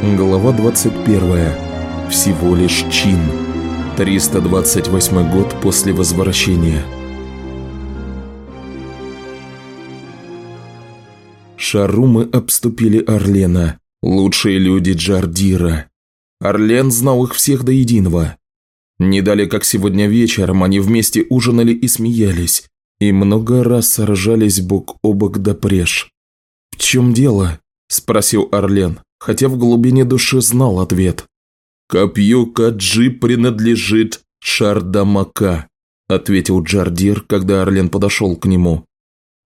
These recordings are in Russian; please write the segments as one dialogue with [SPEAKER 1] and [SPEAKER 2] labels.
[SPEAKER 1] Глава 21. Всего лишь чин. 328 год после возвращения. Шарумы обступили Орлена, лучшие люди Джардира. Орлен знал их всех до единого. Не дали, как сегодня вечером, они вместе ужинали и смеялись, и много раз сражались бок о бок до преж. «В чем дело?» – спросил Орлен, хотя в глубине души знал ответ. «Копье Каджи принадлежит Шардамака», – ответил Джардир, когда Орлен подошел к нему.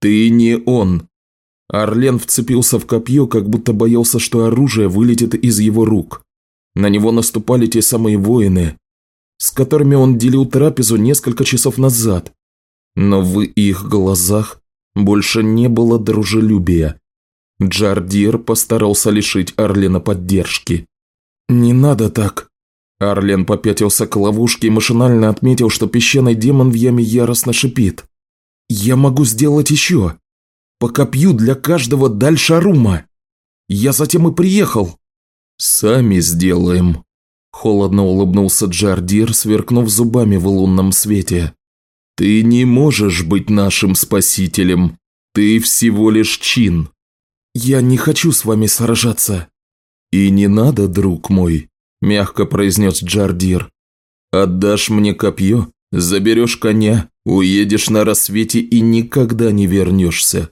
[SPEAKER 1] «Ты не он». Орлен вцепился в копье, как будто боялся, что оружие вылетит из его рук. На него наступали те самые воины, с которыми он делил трапезу несколько часов назад. Но в их глазах больше не было дружелюбия. Джардир постарался лишить Арлена поддержки. «Не надо так!» Арлен попятился к ловушке и машинально отметил, что песчаный демон в яме яростно шипит. «Я могу сделать еще! По копью для каждого дальше Арума! Я затем и приехал!» «Сами сделаем!» Холодно улыбнулся Джардир, сверкнув зубами в лунном свете. «Ты не можешь быть нашим спасителем. Ты всего лишь чин. «Я не хочу с вами сражаться». «И не надо, друг мой», – мягко произнес Джардир. «Отдашь мне копье, заберешь коня, уедешь на рассвете и никогда не вернешься».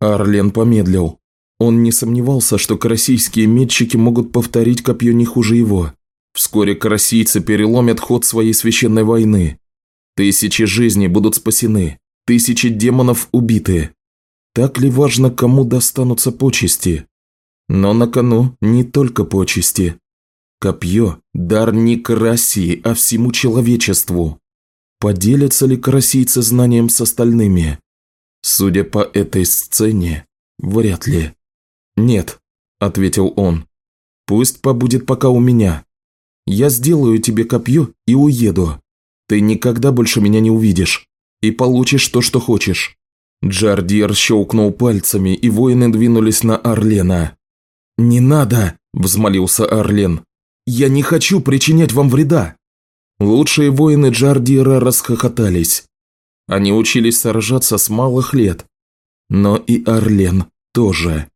[SPEAKER 1] Арлен помедлил. Он не сомневался, что карасийские метчики могут повторить копье не хуже его. Вскоре карасийцы переломят ход своей священной войны. Тысячи жизней будут спасены, тысячи демонов убиты. Так ли важно, кому достанутся почести? Но на кону не только почести. Копье – дар не к России, а всему человечеству. Поделятся ли карасийцы знанием с остальными? Судя по этой сцене, вряд ли. «Нет», – ответил он. «Пусть побудет пока у меня. Я сделаю тебе копье и уеду. Ты никогда больше меня не увидишь. И получишь то, что хочешь. Джардир щелкнул пальцами, и воины двинулись на Орлена. «Не надо!» – взмолился Орлен. «Я не хочу причинять вам вреда!» Лучшие воины Джардира расхохотались. Они учились сражаться с малых лет. Но и Орлен тоже.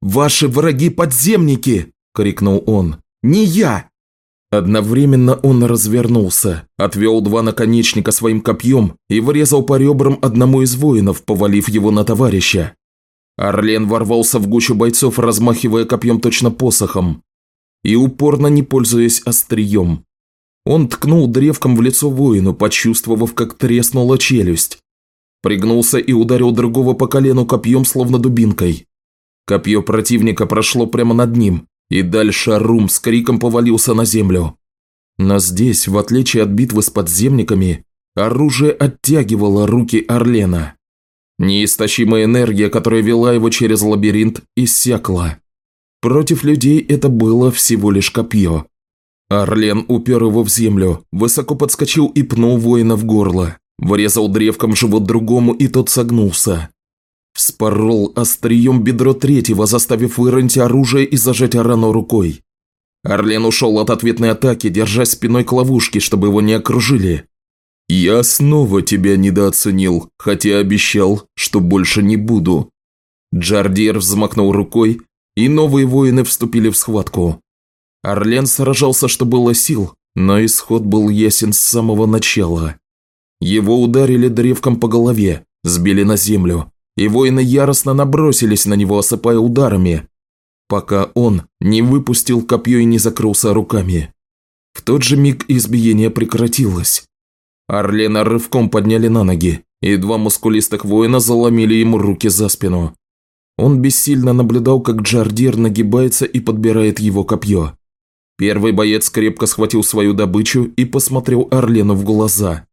[SPEAKER 1] «Ваши враги подземники!» – крикнул он. «Не я! Одновременно он развернулся, отвел два наконечника своим копьем и врезал по ребрам одному из воинов, повалив его на товарища. Орлен ворвался в гущу бойцов, размахивая копьем точно посохом, и упорно не пользуясь острием. Он ткнул древком в лицо воину, почувствовав, как треснула челюсть. Пригнулся и ударил другого по колену копьем, словно дубинкой. Копье противника прошло прямо над ним, и дальше Рум с криком повалился на землю. Но здесь, в отличие от битвы с подземниками, оружие оттягивало руки Орлена. Неистощимая энергия, которая вела его через лабиринт, иссякла. Против людей это было всего лишь копье. Орлен упер его в землю, высоко подскочил и пнул воина в горло. Врезал древком живот другому, и тот согнулся. Вспорол острием бедро третьего, заставив выронить оружие и зажать рану рукой. Орлен ушел от ответной атаки, держась спиной к ловушке, чтобы его не окружили. «Я снова тебя недооценил, хотя обещал, что больше не буду». Джардир взмахнул рукой, и новые воины вступили в схватку. Орлен сражался, что было сил, но исход был ясен с самого начала. Его ударили древком по голове, сбили на землю, и воины яростно набросились на него, осыпая ударами, пока он не выпустил копье и не закрылся руками. В тот же миг избиение прекратилось. Орлена рывком подняли на ноги, и два мускулистых воина заломили ему руки за спину. Он бессильно наблюдал, как Джардир нагибается и подбирает его копье. Первый боец крепко схватил свою добычу и посмотрел Орлену в глаза.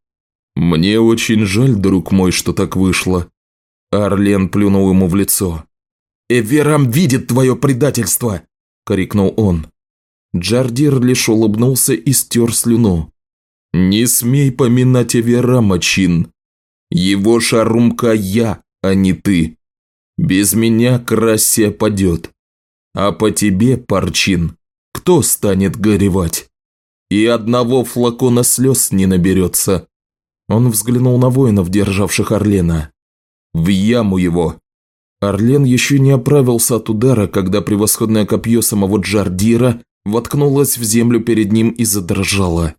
[SPEAKER 1] «Мне очень жаль, друг мой, что так вышло», Арлен плюнул ему в лицо. «Эверам видит твое предательство!» – крикнул он. Джардир лишь улыбнулся и стер слюну. «Не смей поминать Эверама, Чин. Его шарумка я, а не ты. Без меня Красия падет. А по тебе, Парчин, кто станет горевать? И одного флакона слез не наберется. Он взглянул на воинов, державших Орлена. В яму его. Орлен еще не оправился от удара, когда превосходное копье самого Джардира воткнулось в землю перед ним и задрожало.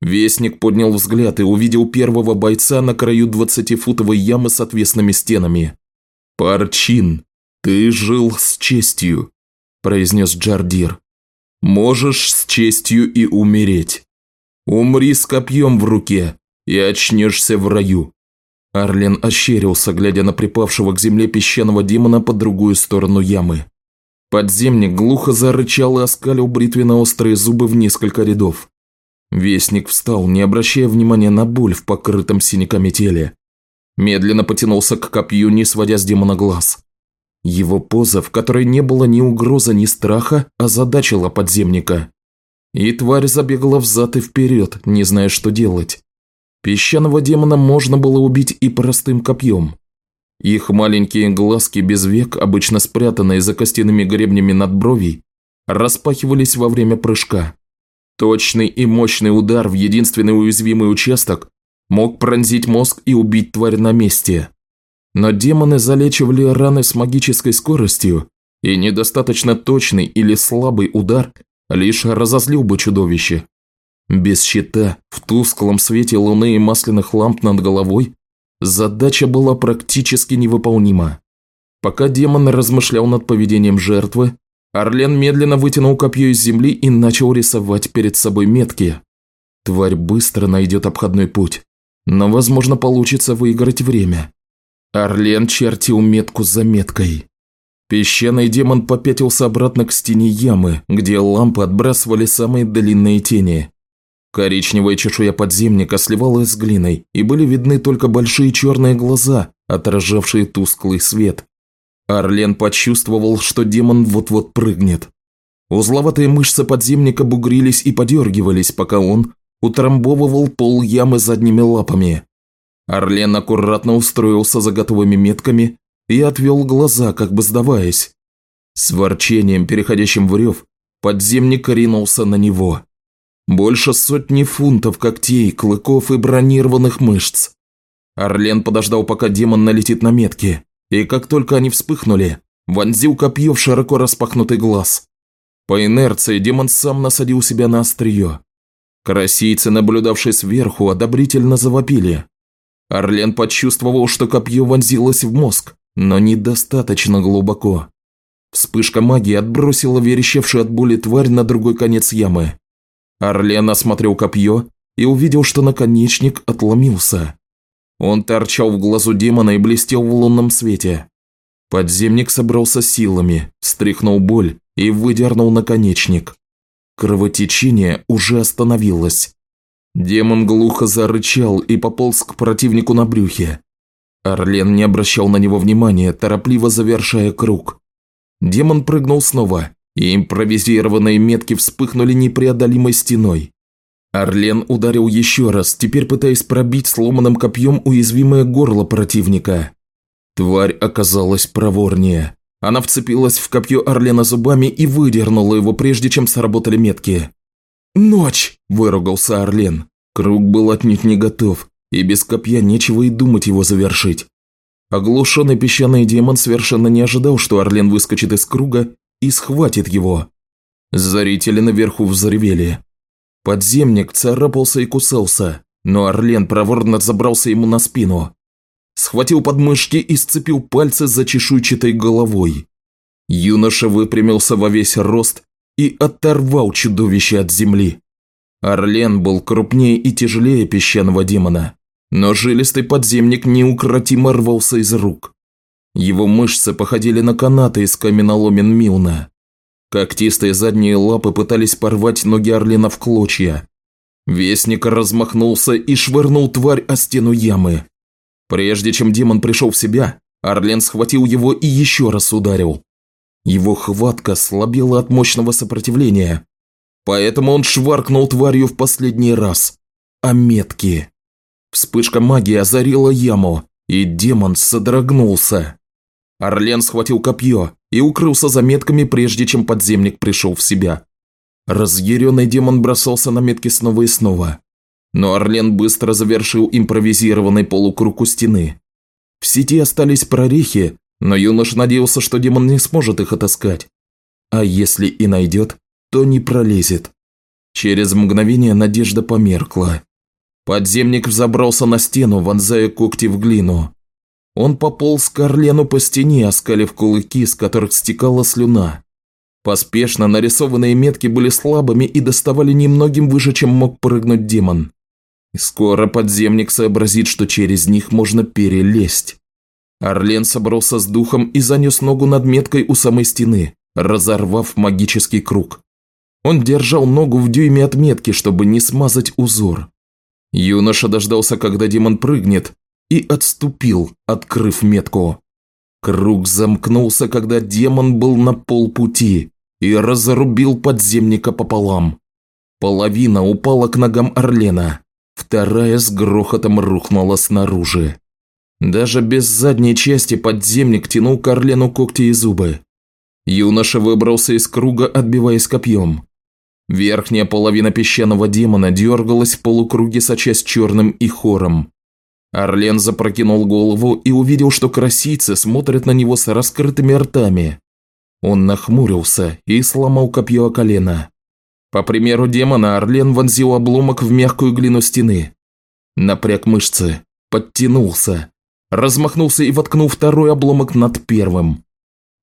[SPEAKER 1] Вестник поднял взгляд и увидел первого бойца на краю двадцатифутовой ямы с отвесными стенами. «Парчин, ты жил с честью», – произнес Джардир. «Можешь с честью и умереть. Умри с копьем в руке и очнешься в раю». Арлен ощерился, глядя на припавшего к земле песчаного демона по другую сторону ямы. Подземник глухо зарычал и оскалил бритвенно-острые зубы в несколько рядов. Вестник встал, не обращая внимания на боль в покрытом синяками теле. Медленно потянулся к копью, не сводя с демона глаз. Его поза, в которой не было ни угрозы, ни страха, озадачила подземника. И тварь забегала взад и вперед, не зная, что делать. Песчаного демона можно было убить и простым копьем. Их маленькие глазки без век, обычно спрятанные за костяными гребнями над бровей, распахивались во время прыжка. Точный и мощный удар в единственный уязвимый участок мог пронзить мозг и убить тварь на месте. Но демоны залечивали раны с магической скоростью, и недостаточно точный или слабый удар лишь разозлил бы чудовище. Без щита, в тусклом свете луны и масляных ламп над головой, задача была практически невыполнима. Пока демон размышлял над поведением жертвы, Орлен медленно вытянул копье из земли и начал рисовать перед собой метки. Тварь быстро найдет обходной путь, но, возможно, получится выиграть время. Орлен чертил метку за меткой. Песчаный демон попятился обратно к стене ямы, где лампы отбрасывали самые длинные тени. Коричневая чешуя подземника сливалась с глиной, и были видны только большие черные глаза, отражавшие тусклый свет. Арлен почувствовал, что демон вот-вот прыгнет. Узловатые мышцы подземника бугрились и подергивались, пока он утрамбовывал пол ямы задними лапами. Орлен аккуратно устроился за готовыми метками и отвел глаза, как бы сдаваясь. С ворчением, переходящим в рев, подземник ринулся на него. Больше сотни фунтов когтей, клыков и бронированных мышц. Орлен подождал, пока демон налетит на метки и как только они вспыхнули, вонзил копье в широко распахнутый глаз. По инерции демон сам насадил себя на острие. Карасийцы, наблюдавшие сверху, одобрительно завопили. Орлен почувствовал, что копье вонзилось в мозг, но недостаточно глубоко. Вспышка магии отбросила верещавшую от боли тварь на другой конец ямы. Орлен осмотрел копье и увидел, что наконечник отломился. Он торчал в глазу демона и блестел в лунном свете. Подземник собрался силами, стряхнул боль и выдернул наконечник. Кровотечение уже остановилось. Демон глухо зарычал и пополз к противнику на брюхе. Орлен не обращал на него внимания, торопливо завершая круг. Демон прыгнул снова, и импровизированные метки вспыхнули непреодолимой стеной. Орлен ударил еще раз, теперь пытаясь пробить сломанным копьем уязвимое горло противника. Тварь оказалась проворнее. Она вцепилась в копье Орлена зубами и выдернула его, прежде чем сработали метки. «Ночь!» – выругался Орлен. Круг был отнюдь не готов, и без копья нечего и думать его завершить. Оглушенный песчаный демон совершенно не ожидал, что Орлен выскочит из круга и схватит его. Зрители наверху взревели. Подземник царапался и кусался, но Орлен проворно забрался ему на спину. Схватил подмышки и сцепил пальцы за чешуйчатой головой. Юноша выпрямился во весь рост и оторвал чудовище от земли. Орлен был крупнее и тяжелее песчаного демона, но жилистый подземник неукротимо рвался из рук. Его мышцы походили на канаты из каменоломен Милна. Когтистые задние лапы пытались порвать ноги Орлена в клочья. Вестник размахнулся и швырнул тварь о стену ямы. Прежде чем демон пришел в себя, Орлен схватил его и еще раз ударил. Его хватка слабела от мощного сопротивления, поэтому он шваркнул тварью в последний раз. А метки. Вспышка магии озарила яму, и демон содрогнулся. Орлен схватил копье и укрылся за метками, прежде чем подземник пришел в себя. Разъяренный демон бросался на метки снова и снова. Но Орлен быстро завершил импровизированный полукруг у стены. В сети остались прорехи, но юнош надеялся, что демон не сможет их отыскать. А если и найдет, то не пролезет. Через мгновение надежда померкла. Подземник взобрался на стену, вонзая когти в глину. Он пополз к Орлену по стене, оскалив кулаки, с которых стекала слюна. Поспешно нарисованные метки были слабыми и доставали немногим выше, чем мог прыгнуть демон. Скоро подземник сообразит, что через них можно перелезть. Орлен собрался с духом и занес ногу над меткой у самой стены, разорвав магический круг. Он держал ногу в дюйме от метки, чтобы не смазать узор. Юноша дождался, когда демон прыгнет, и отступил, открыв метку. Круг замкнулся, когда демон был на полпути и разрубил подземника пополам. Половина упала к ногам Орлена, вторая с грохотом рухнула снаружи. Даже без задней части подземник тянул к Орлену когти и зубы. Юноша выбрался из круга, отбиваясь копьем. Верхняя половина песчаного демона дергалась в полукруге, сочась черным и хором. Орлен запрокинул голову и увидел, что красийцы смотрят на него с раскрытыми ртами. Он нахмурился и сломал копье о колено. По примеру демона, Орлен вонзил обломок в мягкую глину стены. Напряг мышцы, подтянулся, размахнулся и воткнул второй обломок над первым.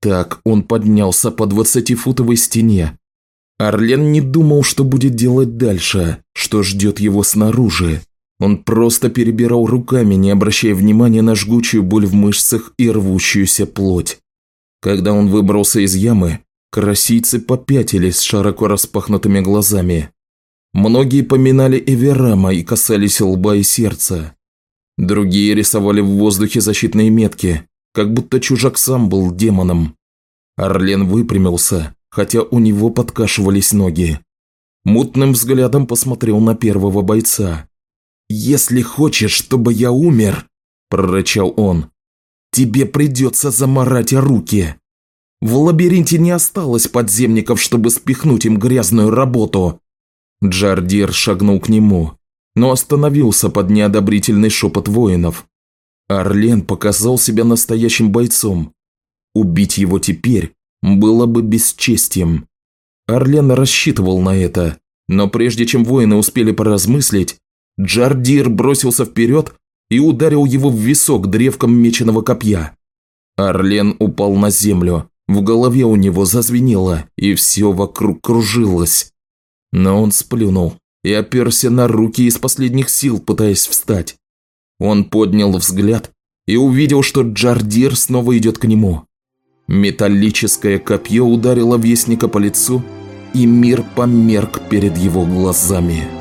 [SPEAKER 1] Так он поднялся по двадцатифутовой стене. Орлен не думал, что будет делать дальше, что ждет его снаружи. Он просто перебирал руками, не обращая внимания на жгучую боль в мышцах и рвущуюся плоть. Когда он выбрался из ямы, красийцы попятились с широко распахнутыми глазами. Многие поминали Эверама и касались лба и сердца. Другие рисовали в воздухе защитные метки, как будто чужак сам был демоном. Орлен выпрямился, хотя у него подкашивались ноги. Мутным взглядом посмотрел на первого бойца. «Если хочешь, чтобы я умер», – прорычал он, – «тебе придется заморать руки. В лабиринте не осталось подземников, чтобы спихнуть им грязную работу». Джардир шагнул к нему, но остановился под неодобрительный шепот воинов. Орлен показал себя настоящим бойцом. Убить его теперь было бы бесчестием. Орлен рассчитывал на это, но прежде чем воины успели поразмыслить, Джардир бросился вперед и ударил его в висок древком меченого копья. Орлен упал на землю, в голове у него зазвенело, и все вокруг кружилось. Но он сплюнул и оперся на руки из последних сил, пытаясь встать. Он поднял взгляд и увидел, что Джардир снова идет к нему. Металлическое копье ударило Вестника по лицу, и мир померк перед его глазами.